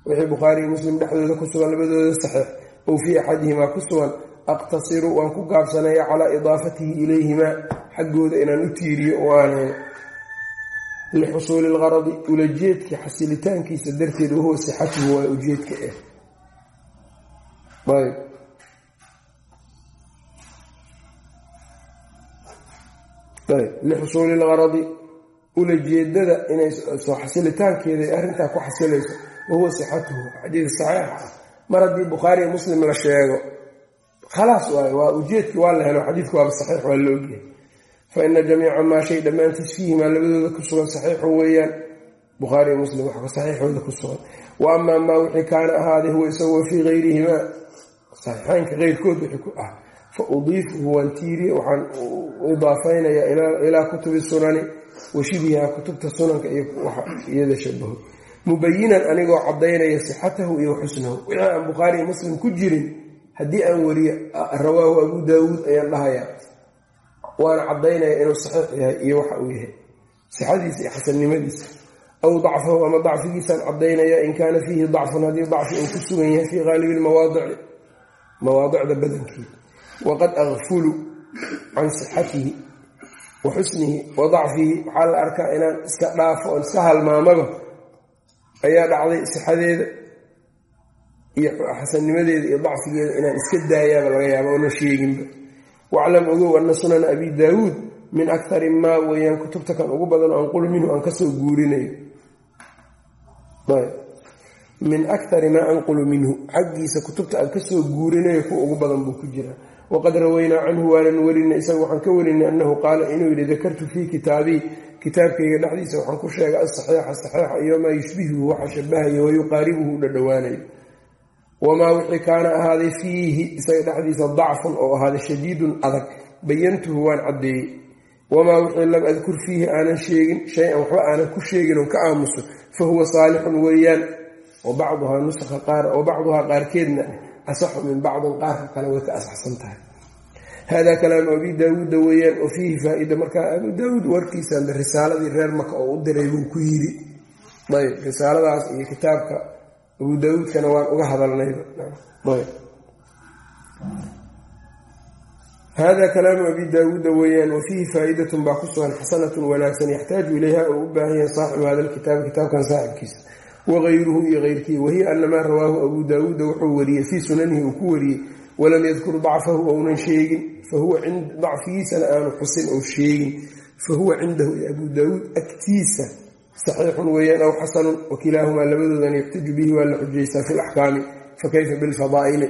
Wixii bukhaariyi muslim dhexdooda ku sugan labadooda saxiix. Ow fii axadihimaa ku sugan aqtasiru waan ku gaabsanaya calaa idaafatihi ilayhimaa xaggooda inaan u tiiriyo oo aanay lixusuuli lgaradi ulajeedka xasilitaankiisa darteed wahuwa sixatuhu waa ujeedka ah ayb ayb lixusuuli lgaradi ulajeedada inay soo xasilitaankeeda arrintaa ku xasilayso wahuwa sixatuhu xadiid saxiixa ah. Mar haddii bukhaariya muslim la sheego khalaas waay waa ujeedkii waa la helo xadiidku waaba saxiix waa la ogyahay fa ina jamiica maa shay dhammaantiis fiihimaa labadooda ku sugan saxiixu weeyaan bukhaariyo muslim wax saxiixooda ku sugan wa amaa maa wixii kaana ahaaday huwa isagoo fii hayrihimaa saxiixeynka keyrkood wixii ku ah fa udiifuhu waan tiiriye waxaan idaafaynayaa ilaa kutubi sunani wa shibiha kutubta sunanka iyo iyada shabaho mubayinan anigoo cadaynaya sixatahu iyo xusnahu wixii aan bukhaariyo muslim ku jirin haddii aan wariyo rawaahu abu daawuud ayaan dhahayaa waana cadaynaya inuu saxiix yahay iyo waxa uu yahay. Sixadiisa iyo xasannimadiisa. Aw dacfahu ama dacfigiisaan cadaynaya in kaana fiihi dacfun haddii dacfi uu ku sugan yahay fii qaalibi lmawaadici mawaadicda badankeeda waqad akfulu can sixatihi wa xusnihi wa dacfihi. Waxaa la arkaa inaan iska dhaafo oon iska halmaamaba ayaa dhacday sixadeeda iyo xasannimadeeda iyo dacfigeeda inaan iska daayaaba laga yaaba oona sheeginba. Waclam ogow ana sunana abi daawuud min akari maa weeyaan kutubta kan ugu badan oo anqulu minhu aan ka soo guurinayo. Min akari maa anqulu minhu xaggiisa kutubta aan ka soo guurinayo kuwa ugu badan buu ku jiraa waqad rawaynaa canhu waanan werinay isaga waxaan ka werinay annahu qaala inuu yidhi dakartu fii kitaabii kitaabkayga dhexdiisa waxaan ku sheegay asaxiixa saxiixa iyo maa yushbihuhu waxa shabahayo wayuqaaribuhu u dhadhowaanayo wamaa wixii kaana ahaaday fiihi isaga dhexdiisa dacfun oo ahaaday shadiidun adag bayantuhu waan caddeeyey wamaa wixii lam adkur fiihi aanan sheegin shay-an waxba aanan ku sheegin oo ka aamuso fa huwa saalixun weeyaan wabacduhaa nusakha qaar wa qaarkeedna asaxu min bacdin qaarka kale way ka asaxsan tahay hada kalaamu abi daawuuda weeyaan oo fiihi faa-ida markaa abu daawuud warkiisa risaaladii reer maka oo u diray buu ku yiri ayb risaaladaas iyo kitaabka abu daawuudkana waan uga hadalnayba hada kalaamu abi daawuuda weeyaan wa fiihi faa-idatun baa ku sugan xasanatun wanaagsan yaxtaaju ilayha oo u baahan yahay saaxibu hada lkitaabi kitaabkan saaxibkiisa. Wagayruhu iyo keyrkii wahiya anamaa rawaahu abu daawuuda wuxuu wariyey fii sunanihi uu ku wariyey walam yadkur dacfahu ounan sheegin fahuwa dacfigiisana aanu xusin ou sheegin fahuwa cindahu abu daawuud agtiisa saxiixun weeyaan aw xasanun wakilaahumaa labadoodan yuxtaju bihi waa la xujaystaa fi laxkaami fakayfa bilfadaa'ili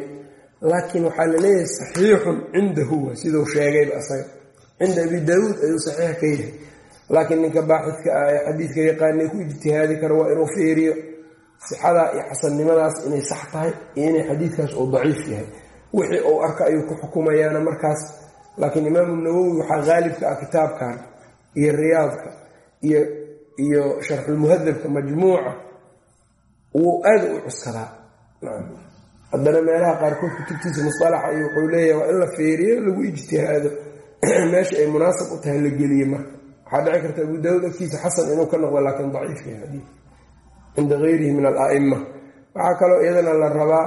laakiin waxaa la leeyahay saxiixun cindahu waa siduu sheegayba asaga cinda abi daawuud ayuu saxiix ka yahay. Laakiin ninka baaxidka ah ee xadiidka yaqaanay ku ijtihaadi karo waa inuu fiiriyo sixadaa iyo xasannimadaas inay sax tahay iyo inay xadiidkaas uu daciif yahay. Wixii uu arka ayuu ku xukumayaana markaas. Laakiin imaamu nawowi waxaa qaalibka ah kitaabkan iyo riyaadka iyo iyo sharxulmuhadabka majmuuca wuu aada u cuskadaa. Haddana meelaha qaarkood kutubtiisa musalaxa iyo wuxuu leeyahay waa in la fiiriyo lagu ijtihaado. Meesha ay munaasab u tahay la geliye marka waxaa dhici karta abu daawuud agtiisa xasan inuu ka noqdo laakiin daciif yahay cinda gayrihi min al-a'ima waxaa kaloo iyadana la rabaa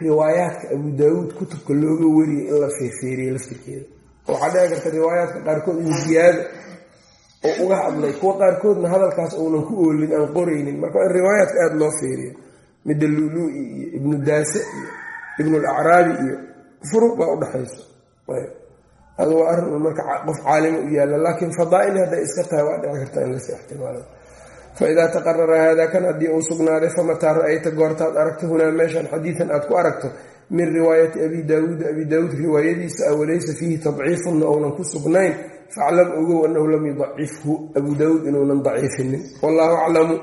riwaayaadka abu daawuud kutubka looga wariyay in la feerfeeriye laftirkeeda waxaa dhici karta riwaayaadka qaarkood in ziyaado oo uga hadlay kuwa qaarkoodna hadalkaas uunan ku oolin aan qoraynin. Marka in riwaayaadka aada loo feeriyo midda lulu-i iyo ibnu daase iyo ibnulacraabi iyo furuq baa udhexayso adu waa arrin marka qof caalima u yaalla laakiin fadaa'il hadday iska tahay waa dhici karta in lasi ixtimaalo faidaa taqarara haadaa kan haddii uu sugnaaday famataa ra'ayta goortaad aragto hunaa meeshan xadiidan aad ku aragto min riwaayati abi daawuuda abi daawuud riwaayadiisa a walaysa fiihi tadciifunna ounan ku sugnayn faclam ogow annahu lam yudacifhu abu daawuud inuunan daciifinin wallahu aclamu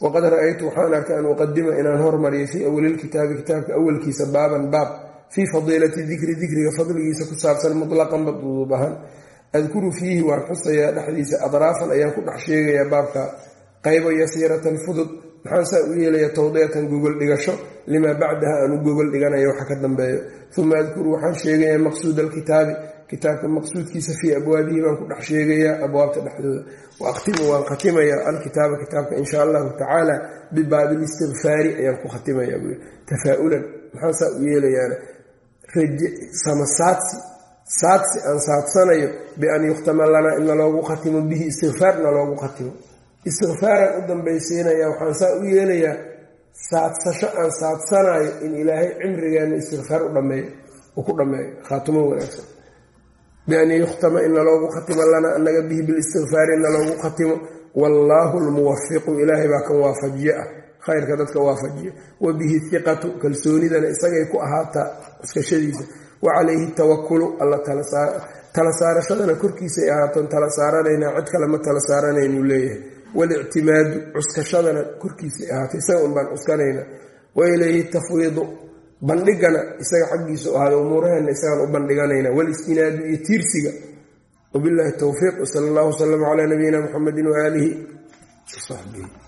waqad ra'aytu waxaan arkay an uqadima inaan hormariyo fii awalilkitaabi kitaabka awalkiisa baaban baab fii fadiilati dikri dikriga fadligiisa ku saabsan mutlaqanba duduub ahaan adkuru fiihi waan xusayaa dhexdiisa adraafan ayaan ku dhex sheegayaa baabka qaybo yasiiratan fudud maxaan saa u yeelaya tawdiyatan gogol dhigasho limaa bacdaha aan u gogol dhiganayo waxa ka dambeeyo uma adkuru waxaan sheegayaa maqsuud alkitaabi kitaabka maqsuudkiisa fii abwaabihi baan ku dhex sheegayaa abwaabta dhexdooda. Wa waan khatimayaa alkitaaba kitaabka insha allahu tacaala bibaabilistikfaari ayaan ku khatimayaa buui tafaa-ulan saa u yeelayaana? Sama saadsi saadsi aan saadsanayo bian yukhtama lanaa in naloogu khatimo bihi istikfaar naloogu khatimo. Istikfaaraan u dambaysiinaya waxaan saa u yeelayaa saadsasho aan saadsanayo in ilaahay cimrigeena istikfaar u dhameeyo uu ku dhammeeyo khaatimo wanaagsan bian yukhtama in naloogu khatimo lanaa anaga bihi bilistikfaari in naloogu khatimo wallaahu lmuwafiqu ilaahay baa kan waafajiye ah khayrka dadka waafajiya wa bihi hiqatu kalsoonidana isagay ku ahaataa cuskashadiisa wa calayhi tawakulu alla tala saarashadana korkiisay ahaaton tala saaranaynaa cid kale ma tala saaranaynuu leeyahay walictimaadu cuskashadana korkiisay ahaatay isaga un baan cuskanaynaa wa ilayhi tafwiidu bandhigana isaga xaggiisu ahaada umuuraheenna isagaan u bandhiganaynaa walistinaadu iyo tiirsiga. Wabillahi towfiiq wsala allahu wasalam calaa nabiyina muxamedin waaalihi wasaxbihi